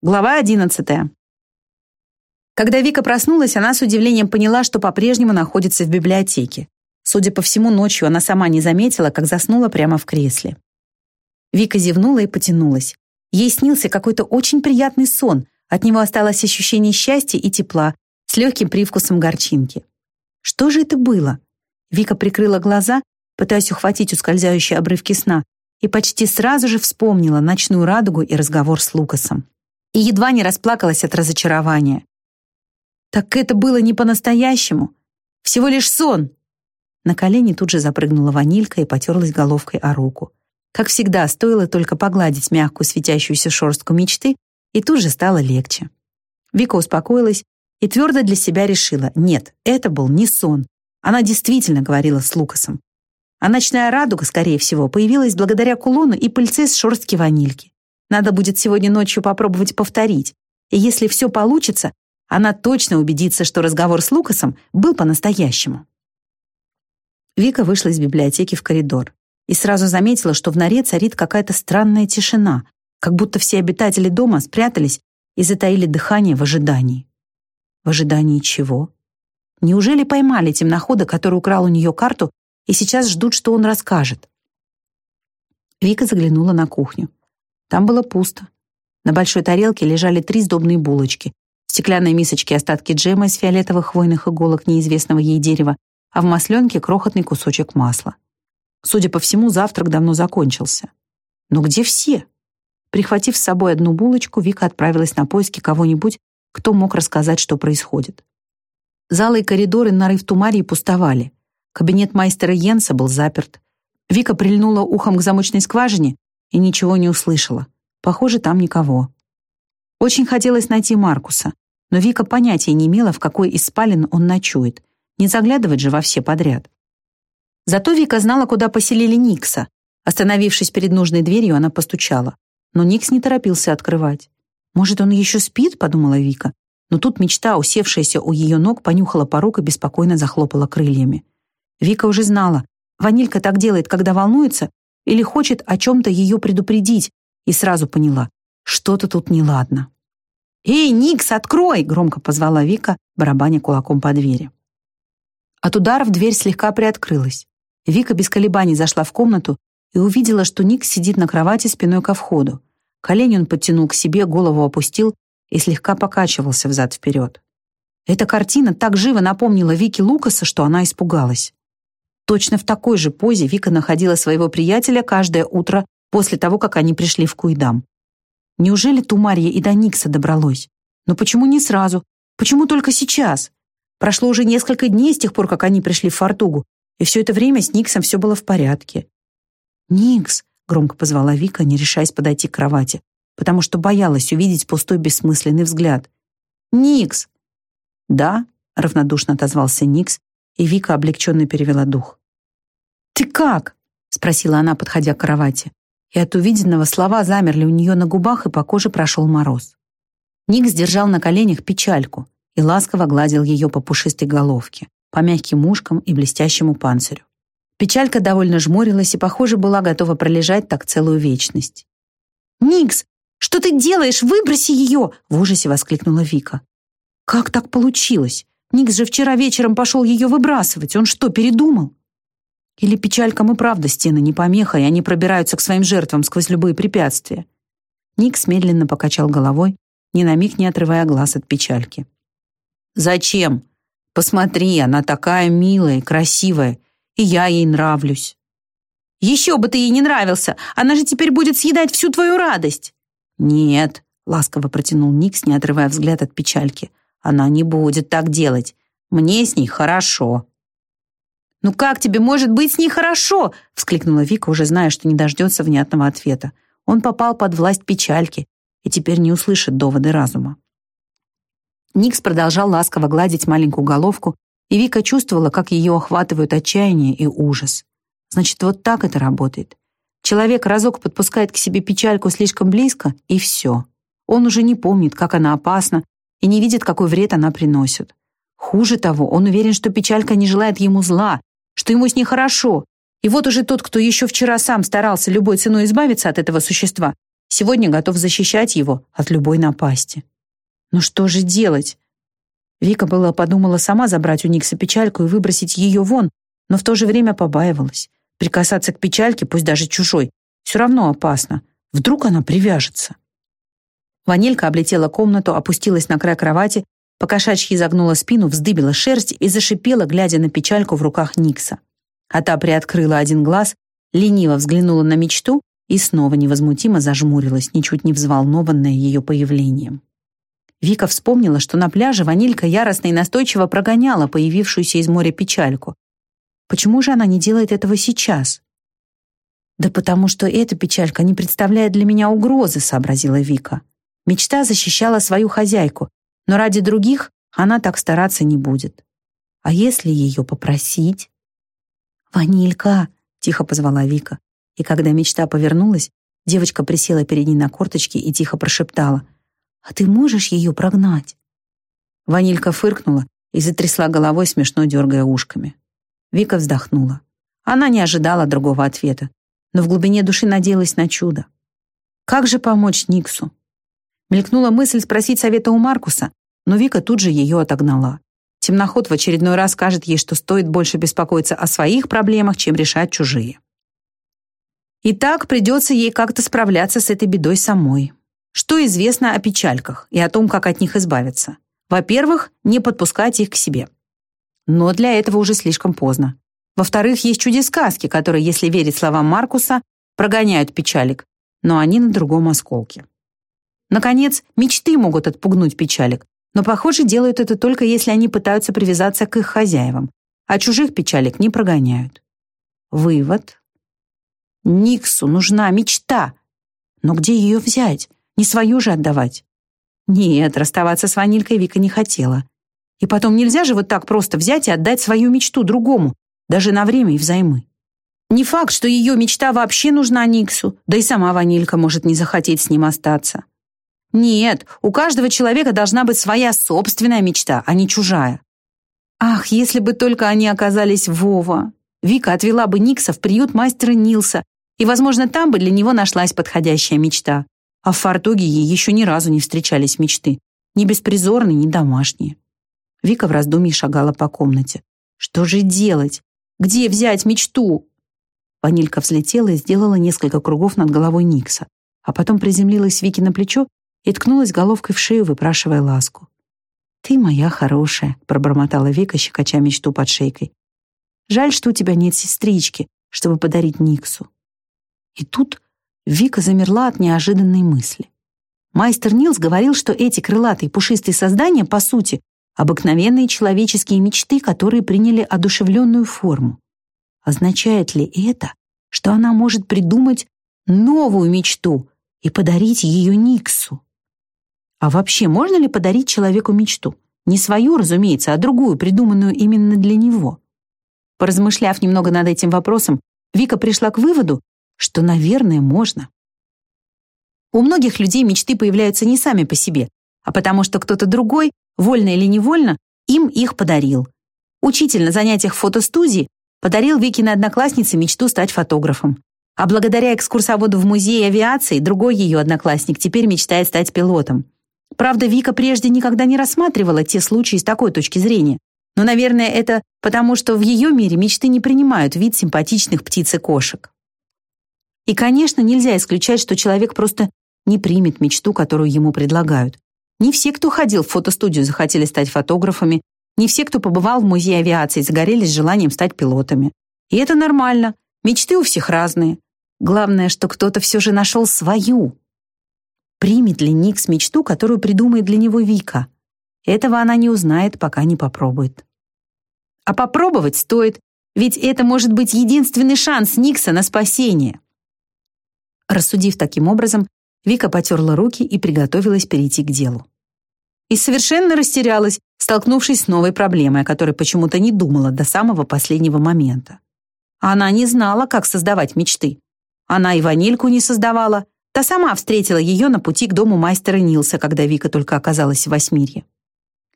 Глава одиннадцатая. Когда Вика проснулась, она с удивлением поняла, что по-прежнему находится в библиотеке. Судя по всему, ночью она сама не заметила, как заснула прямо в кресле. Вика зевнула и потянулась. Ей снился какой-то очень приятный сон. От него осталось ощущение счастья и тепла с легким привкусом горчинки. Что же это было? Вика прикрыла глаза, пытаясь ухватить ускользающие обрывки сна, и почти сразу же вспомнила ночную радугу и разговор с Лукасом и едва не расплакалась от разочарования. Так это было не по-настоящему. Всего лишь сон. На колени тут же запрыгнула ванилька и потерлась головкой о руку. Как всегда, стоило только погладить мягкую светящуюся шорстку мечты, и тут же стало легче. Вика успокоилась и твердо для себя решила, нет, это был не сон. Она действительно говорила с Лукасом. А ночная радуга, скорее всего, появилась благодаря кулону и пыльце с шорстки ванильки. Надо будет сегодня ночью попробовать повторить. И если все получится, она точно убедится, что разговор с Лукасом был по-настоящему. Вика вышла из библиотеки в коридор и сразу заметила, что в норе царит какая-то странная тишина, как будто все обитатели дома спрятались и затаили дыхание в ожидании. В ожидании чего? Неужели поймали темнохода, который украл у нее карту, и сейчас ждут, что он расскажет? Вика заглянула на кухню. Там было пусто. На большой тарелке лежали три сдобные булочки. В стеклянной мисочке остатки джема из фиолетовых хвойных иголок неизвестного ей дерева, а в масленке крохотный кусочек масла. Судя по всему, завтрак давно закончился. Но где все? Прихватив с собой одну булочку, Вика отправилась на поиски кого-нибудь, кто мог рассказать, что происходит. Залы и коридоры на Рифтумарии пустовали. Кабинет майстера Йенса был заперт. Вика прильнула ухом к замочной скважине и ничего не услышала. Похоже, там никого. Очень хотелось найти Маркуса, но Вика понятия не имела, в какой из спален он ночует. Не заглядывать же во все подряд. Зато Вика знала, куда поселили Никса. Остановившись перед нужной дверью, она постучала. Но Никс не торопился открывать. «Может, он еще спит?» — подумала Вика. Но тут мечта, усевшаяся у ее ног, понюхала порог и беспокойно захлопала крыльями. Вика уже знала. Ванилька так делает, когда волнуется, или хочет о чем-то ее предупредить, и сразу поняла, что-то тут неладно. «Эй, Никс, открой!» — громко позвала Вика, барабаня кулаком по двери. От ударов дверь слегка приоткрылась. Вика без колебаний зашла в комнату и увидела, что Никс сидит на кровати спиной ко входу. Колени он подтянул к себе, голову опустил и слегка покачивался взад-вперед. Эта картина так живо напомнила Вике Лукаса, что она испугалась. Точно в такой же позе Вика находила своего приятеля каждое утро после того, как они пришли в Куйдам. Неужели Тумарья и до Никса добралось? Но почему не сразу? Почему только сейчас? Прошло уже несколько дней с тех пор, как они пришли в Фортугу, и все это время с Никсом все было в порядке. «Никс!» — громко позвала Вика, не решаясь подойти к кровати, потому что боялась увидеть пустой бессмысленный взгляд. «Никс!» «Да», — равнодушно отозвался Никс, и Вика облегченно перевела дух. «Ты как?» — спросила она, подходя к кровати. И от увиденного слова замерли у нее на губах, и по коже прошел мороз. Ник сдержал на коленях печальку и ласково гладил ее по пушистой головке, по мягким ушкам и блестящему панцирю. Печалька довольно жмурилась и, похоже, была готова пролежать так целую вечность. «Никс, что ты делаешь? Выброси ее!» — в ужасе воскликнула Вика. «Как так получилось? Никс же вчера вечером пошел ее выбрасывать. Он что, передумал?» Или печалькам и правда стены не помеха, и они пробираются к своим жертвам сквозь любые препятствия? Никс медленно покачал головой, ни на миг не отрывая глаз от печальки. «Зачем? Посмотри, она такая милая, красивая, и я ей нравлюсь». «Еще бы ты ей не нравился! Она же теперь будет съедать всю твою радость!» «Нет», — ласково протянул Никс, не отрывая взгляд от печальки. «Она не будет так делать. Мне с ней хорошо». «Ну как тебе может быть с ней хорошо?» — вскликнула Вика, уже зная, что не дождется внятного ответа. Он попал под власть печальки и теперь не услышит доводы разума. Никс продолжал ласково гладить маленькую головку, и Вика чувствовала, как ее охватывают отчаяние и ужас. Значит, вот так это работает. Человек разок подпускает к себе печальку слишком близко, и все. Он уже не помнит, как она опасна, и не видит, какой вред она приносит. Хуже того, он уверен, что печалька не желает ему зла, что ему с ней хорошо. И вот уже тот, кто еще вчера сам старался любой ценой избавиться от этого существа, Сегодня готов защищать его от любой напасти. Ну что же делать? Вика была подумала сама забрать у Никса печальку и выбросить ее вон, но в то же время побаивалась. Прикасаться к печальке, пусть даже чужой, все равно опасно. Вдруг она привяжется. Ванилька облетела комнату, опустилась на край кровати, покошачьи загнула спину, вздыбила шерсть и зашипела, глядя на печальку в руках Никса. А та приоткрыла один глаз, лениво взглянула на мечту и снова невозмутимо зажмурилась, ничуть не взволнованная ее появлением. Вика вспомнила, что на пляже Ванилька яростно и настойчиво прогоняла появившуюся из моря печальку. Почему же она не делает этого сейчас? «Да потому что эта печалька не представляет для меня угрозы», — сообразила Вика. Мечта защищала свою хозяйку, но ради других она так стараться не будет. А если ее попросить? «Ванилька!» — тихо позвала Вика. И когда мечта повернулась, девочка присела перед ней на корточки и тихо прошептала. «А ты можешь ее прогнать?» Ванилька фыркнула и затрясла головой, смешно дергая ушками. Вика вздохнула. Она не ожидала другого ответа, но в глубине души надеялась на чудо. Как же помочь Никсу? Мелькнула мысль спросить совета у Маркуса, но Вика тут же ее отогнала. Темноход в очередной раз скажет ей, что стоит больше беспокоиться о своих проблемах, чем решать чужие. И так придется ей как-то справляться с этой бедой самой. Что известно о печальках и о том, как от них избавиться? Во-первых, не подпускать их к себе. Но для этого уже слишком поздно. Во-вторых, есть чудес-сказки, которые, если верить словам Маркуса, прогоняют печалик, но они на другом осколке. Наконец, мечты могут отпугнуть печалик, но, похоже, делают это только если они пытаются привязаться к их хозяевам, а чужих печалик не прогоняют. Вывод. Никсу нужна мечта. Но где ее взять? Не свою же отдавать. Нет, расставаться с ванилькой Вика не хотела. И потом нельзя же вот так просто взять и отдать свою мечту другому, даже на время и взаймы. Не факт, что ее мечта вообще нужна Никсу, да и сама ванилька может не захотеть с ним остаться. Нет, у каждого человека должна быть своя собственная мечта, а не чужая. Ах, если бы только они оказались Вова. Вика отвела бы Никса в приют мастера Нилса, и, возможно, там бы для него нашлась подходящая мечта. А в Фартуге ей еще ни разу не встречались мечты. Ни беспризорные, ни домашние. Вика в раздумье шагала по комнате. Что же делать? Где взять мечту? Ванилька взлетела и сделала несколько кругов над головой Никса, а потом приземлилась Вике на плечо и ткнулась головкой в шею, выпрашивая ласку. «Ты моя хорошая», — пробормотала Вика, щекоча мечту под шейкой. «Жаль, что у тебя нет сестрички, чтобы подарить Никсу». И тут Вика замерла от неожиданной мысли. Майстер Нилс говорил, что эти крылатые пушистые создания, по сути, обыкновенные человеческие мечты, которые приняли одушевленную форму. Означает ли это, что она может придумать новую мечту и подарить ее Никсу? А вообще, можно ли подарить человеку мечту? Не свою, разумеется, а другую, придуманную именно для него. Поразмышляв немного над этим вопросом, Вика пришла к выводу, что, наверное, можно. У многих людей мечты появляются не сами по себе, а потому что кто-то другой, вольно или невольно, им их подарил. Учитель на занятиях фотостудии подарил Викиной однокласснице мечту стать фотографом. А благодаря экскурсоводу в музее авиации другой ее одноклассник теперь мечтает стать пилотом. Правда, Вика прежде никогда не рассматривала те случаи с такой точки зрения. Но, наверное, это потому, что в ее мире мечты не принимают вид симпатичных птиц и кошек. И, конечно, нельзя исключать, что человек просто не примет мечту, которую ему предлагают. Не все, кто ходил в фотостудию, захотели стать фотографами, не все, кто побывал в музее авиации, загорелись желанием стать пилотами. И это нормально. Мечты у всех разные. Главное, что кто-то все же нашел свою. Примет ли Никс мечту, которую придумает для него Вика? Этого она не узнает, пока не попробует. А попробовать стоит, ведь это может быть единственный шанс Никса на спасение. Рассудив таким образом, Вика потерла руки и приготовилась перейти к делу. И совершенно растерялась, столкнувшись с новой проблемой, о которой почему-то не думала до самого последнего момента. Она не знала, как создавать мечты. Она и ванильку не создавала, Та сама встретила ее на пути к дому мастера Нилса, когда Вика только оказалась в Восьмирье.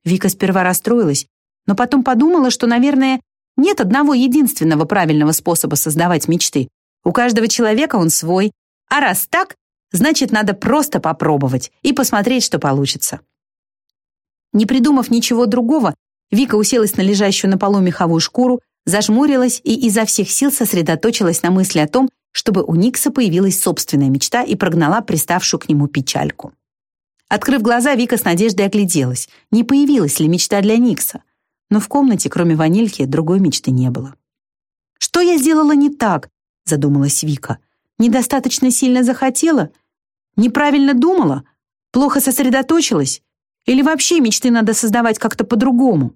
Вика сперва расстроилась, но потом подумала, что, наверное, нет одного единственного правильного способа создавать мечты. У каждого человека он свой. А раз так, Значит, надо просто попробовать и посмотреть, что получится. Не придумав ничего другого, Вика уселась на лежащую на полу меховую шкуру, зажмурилась и изо всех сил сосредоточилась на мысли о том, чтобы у Никса появилась собственная мечта и прогнала приставшую к нему печальку. Открыв глаза, Вика с надеждой огляделась, не появилась ли мечта для Никса. Но в комнате, кроме ванильки, другой мечты не было. «Что я сделала не так?» — задумалась Вика. «Недостаточно сильно захотела? Неправильно думала? Плохо сосредоточилась? Или вообще мечты надо создавать как-то по-другому?»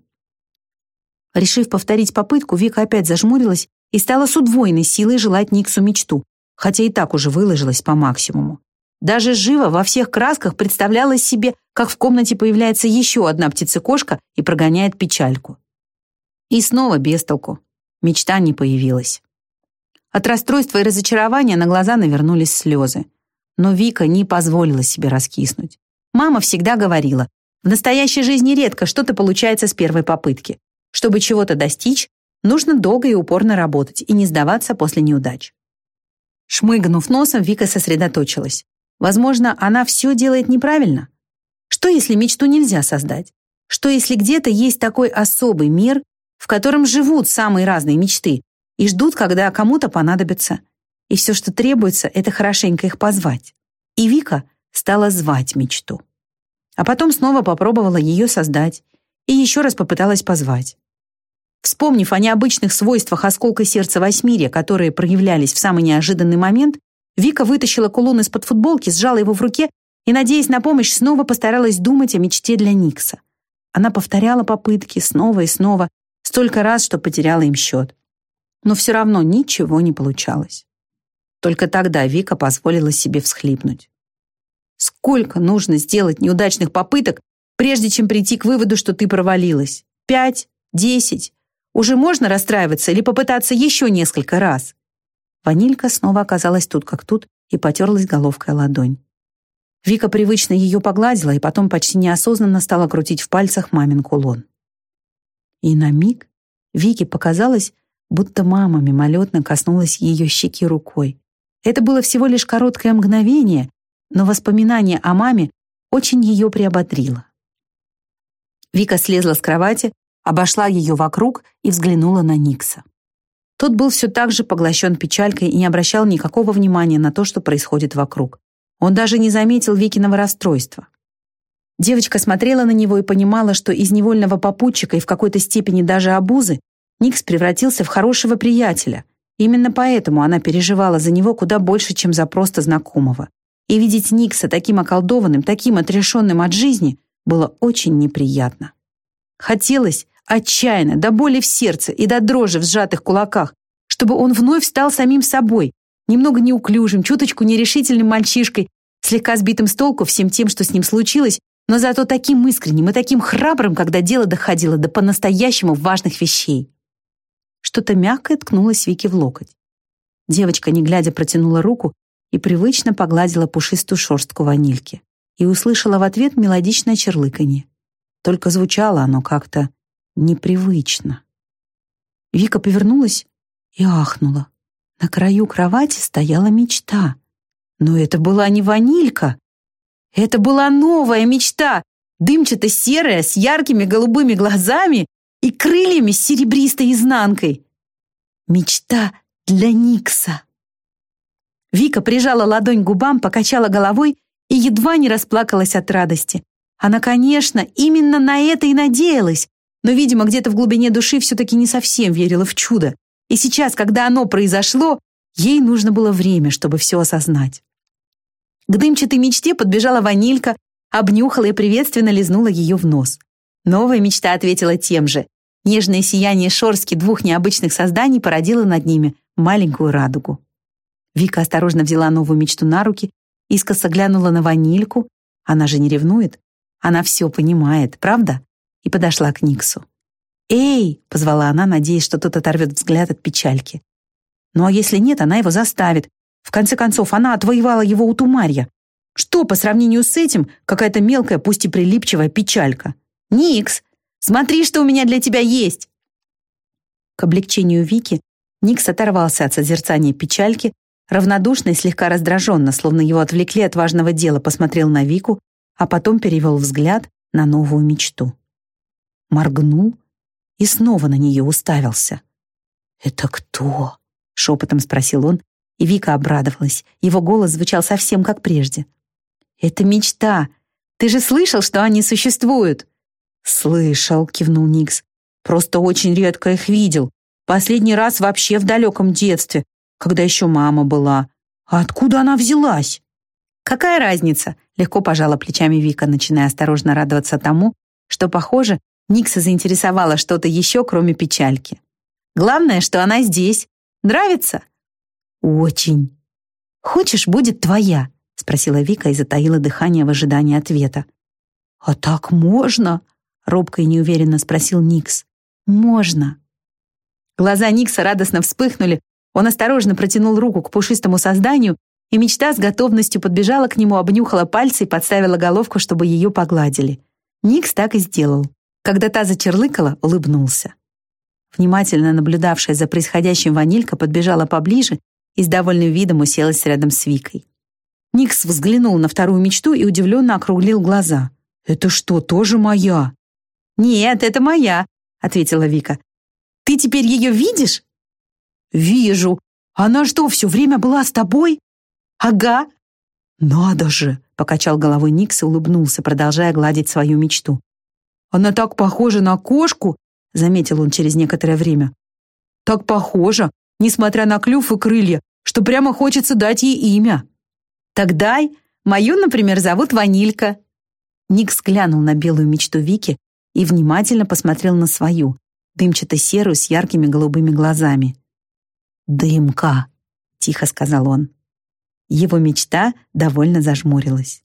Решив повторить попытку, Вика опять зажмурилась и стала с удвоенной силой желать Никсу мечту, хотя и так уже выложилась по максимуму. Даже живо во всех красках представлялась себе, как в комнате появляется еще одна птицекошка и прогоняет печальку. И снова без толку. Мечта не появилась. От расстройства и разочарования на глаза навернулись слезы. Но Вика не позволила себе раскиснуть. Мама всегда говорила, в настоящей жизни редко что-то получается с первой попытки. Чтобы чего-то достичь, нужно долго и упорно работать и не сдаваться после неудач. Шмыгнув носом, Вика сосредоточилась. Возможно, она все делает неправильно. Что, если мечту нельзя создать? Что, если где-то есть такой особый мир, в котором живут самые разные мечты и ждут, когда кому-то понадобится? И все, что требуется, это хорошенько их позвать. И Вика стала звать мечту. А потом снова попробовала ее создать и еще раз попыталась позвать. Вспомнив о необычных свойствах осколка сердца Восьмирия, которые проявлялись в самый неожиданный момент, Вика вытащила кулон из-под футболки, сжала его в руке и, надеясь на помощь, снова постаралась думать о мечте для Никса. Она повторяла попытки снова и снова, столько раз, что потеряла им счет. Но все равно ничего не получалось. Только тогда Вика позволила себе всхлипнуть. Сколько нужно сделать неудачных попыток, прежде чем прийти к выводу, что ты провалилась? Пять? Десять? Уже можно расстраиваться или попытаться еще несколько раз?» Ванилька снова оказалась тут как тут и потерлась головкой ладонь. Вика привычно ее погладила и потом почти неосознанно стала крутить в пальцах мамин кулон. И на миг Вике показалось, будто мама мимолетно коснулась ее щеки рукой. Это было всего лишь короткое мгновение, но воспоминание о маме очень ее приободрило. Вика слезла с кровати, обошла ее вокруг и взглянула на Никса. Тот был все так же поглощен печалькой и не обращал никакого внимания на то, что происходит вокруг. Он даже не заметил Викиного расстройства. Девочка смотрела на него и понимала, что из невольного попутчика и в какой-то степени даже обузы Никс превратился в хорошего приятеля. Именно поэтому она переживала за него куда больше, чем за просто знакомого. И видеть Никса таким околдованным, таким отрешенным от жизни было очень неприятно. Хотелось, Отчаянно, до боли в сердце и до дрожи в сжатых кулаках, чтобы он вновь стал самим собой, немного неуклюжим, чуточку нерешительным мальчишкой, слегка сбитым с толку всем тем, что с ним случилось, но зато таким искренним и таким храбрым, когда дело доходило до по-настоящему важных вещей. Что-то мягкое ткнулось Вике в локоть. Девочка, не глядя, протянула руку и привычно погладила пушистую шерстку ванильки и услышала в ответ мелодичное черлыканье. Только звучало оно как-то непривычно. Вика повернулась и ахнула. На краю кровати стояла мечта. Но это была не ванилька. Это была новая мечта, дымчато-серая, с яркими голубыми глазами и крыльями с серебристой изнанкой. Мечта для Никса. Вика прижала ладонь к губам, покачала головой и едва не расплакалась от радости. Она, конечно, именно на это и надеялась, но, видимо, где-то в глубине души все-таки не совсем верила в чудо. И сейчас, когда оно произошло, ей нужно было время, чтобы все осознать. К дымчатой мечте подбежала ванилька, обнюхала и приветственно лизнула ее в нос. Новая мечта ответила тем же. Нежное сияние шорстки двух необычных созданий породило над ними маленькую радугу. Вика осторожно взяла новую мечту на руки, искоса глянула на ванильку. Она же не ревнует. Она все понимает, правда? И подошла к Никсу. «Эй!» — позвала она, надеясь, что тот оторвет взгляд от печальки. Ну а если нет, она его заставит. В конце концов, она отвоевала его у Тумарья. Что по сравнению с этим какая-то мелкая, пусть и прилипчивая печалька? «Никс, смотри, что у меня для тебя есть!» К облегчению Вики Никс оторвался от созерцания печальки, равнодушно и слегка раздраженно, словно его отвлекли от важного дела, посмотрел на Вику, а потом перевел взгляд на новую мечту. Моргнул и снова на нее уставился. «Это кто?» — шепотом спросил он, и Вика обрадовалась. Его голос звучал совсем как прежде. «Это мечта. Ты же слышал, что они существуют?» «Слышал», — кивнул Никс. «Просто очень редко их видел. Последний раз вообще в далеком детстве, когда еще мама была. А откуда она взялась?» «Какая разница?» — легко пожала плечами Вика, начиная осторожно радоваться тому, что, похоже, Никса заинтересовало что-то еще, кроме печальки. «Главное, что она здесь. Нравится?» «Очень». «Хочешь, будет твоя?» — спросила Вика и затаила дыхание в ожидании ответа. «А так можно?» — робко и неуверенно спросил Никс. «Можно». Глаза Никса радостно вспыхнули, он осторожно протянул руку к пушистому созданию, и мечта с готовностью подбежала к нему, обнюхала пальцы и подставила головку, чтобы ее погладили. Никс так и сделал. Когда та зачерлыкала, улыбнулся. Внимательно наблюдавшая за происходящим ванилька подбежала поближе и с довольным видом уселась рядом с Викой. Никс взглянул на вторую мечту и удивленно округлил глаза. «Это что, тоже моя?» «Нет, это моя», — ответила Вика. «Ты теперь ее видишь?» «Вижу. Она что, все время была с тобой?» «Ага». «Надо же!» — покачал головой Никс и улыбнулся, продолжая гладить свою мечту. «Она так похожа на кошку!» — заметил он через некоторое время. «Так похожа, несмотря на клюв и крылья, что прямо хочется дать ей имя». «Так. Мою, например, зовут Ванилька». Никс глянул на белую мечту Вики и внимательно посмотрел на свою, дымчато-серую с яркими голубыми глазами. «Дымка», — тихо сказал он. Его мечта довольно зажмурилась.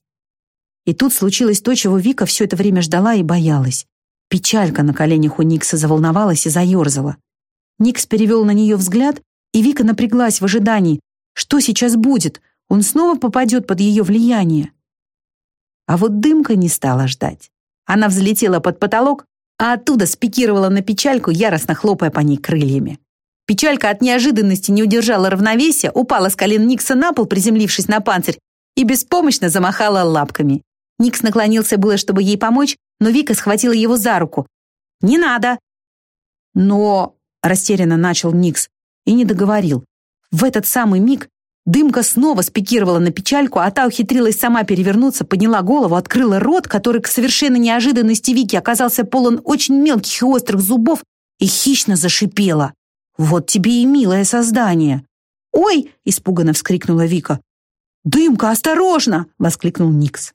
И тут случилось то, чего Вика все это время ждала и боялась. Печалька на коленях у Никса заволновалась и заерзала. Никс перевел на нее взгляд, и Вика напряглась в ожидании. Что сейчас будет? Он снова попадет под ее влияние. А вот дымка не стала ждать. Она взлетела под потолок, а оттуда спикировала на печальку, яростно хлопая по ней крыльями. Печалька от неожиданности не удержала равновесия, упала с колен Никса на пол, приземлившись на панцирь, и беспомощно замахала лапками. Никс наклонился было, чтобы ей помочь, но Вика схватила его за руку. «Не надо!» «Но...» — растерянно начал Никс и не договорил. В этот самый миг Дымка снова спикировала на печальку, а та ухитрилась сама перевернуться, подняла голову, открыла рот, который к совершенной неожиданности Вики оказался полон очень мелких и острых зубов, и хищно зашипела. «Вот тебе и милое создание!» «Ой!» — испуганно вскрикнула Вика. «Дымка, осторожно!» — воскликнул Никс.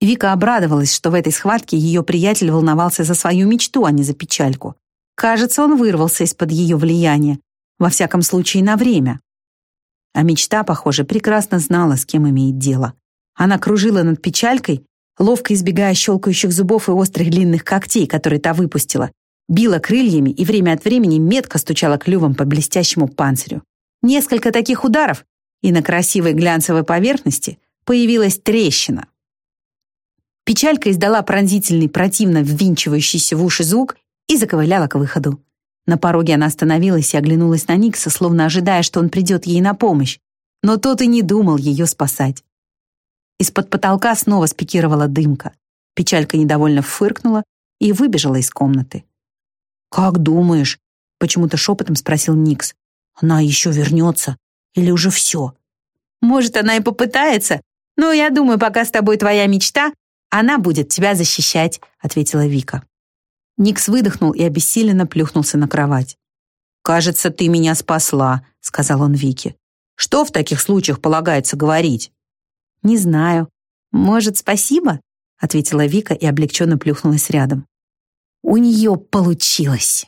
Вика обрадовалась, что в этой схватке ее приятель волновался за свою мечту, а не за печальку. Кажется, он вырвался из-под ее влияния, во всяком случае на время. А мечта, похоже, прекрасно знала, с кем имеет дело. Она кружила над печалькой, ловко избегая щелкающих зубов и острых длинных когтей, которые та выпустила, била крыльями и время от времени метко стучала клювом по блестящему панцирю. Несколько таких ударов, и на красивой глянцевой поверхности появилась трещина. Печалька издала пронзительный, противно ввинчивающийся в уши звук и заковыляла к выходу. На пороге она остановилась и оглянулась на Никса, словно ожидая, что он придет ей на помощь. Но тот и не думал ее спасать. Из-под потолка снова спикировала дымка. Печалька недовольно фыркнула и выбежала из комнаты. «Как думаешь?» — почему-то шепотом спросил Никс. «Она еще вернется? Или уже все?» «Может, она и попытается, но я думаю, пока с тобой твоя мечта, она будет тебя защищать», — ответила Вика. Никс выдохнул и обессиленно плюхнулся на кровать. «Кажется, ты меня спасла», — сказал он Вике. «Что в таких случаях полагается говорить?» «Не знаю. Может, спасибо?» — ответила Вика и облегченно плюхнулась рядом. «У нее получилось!»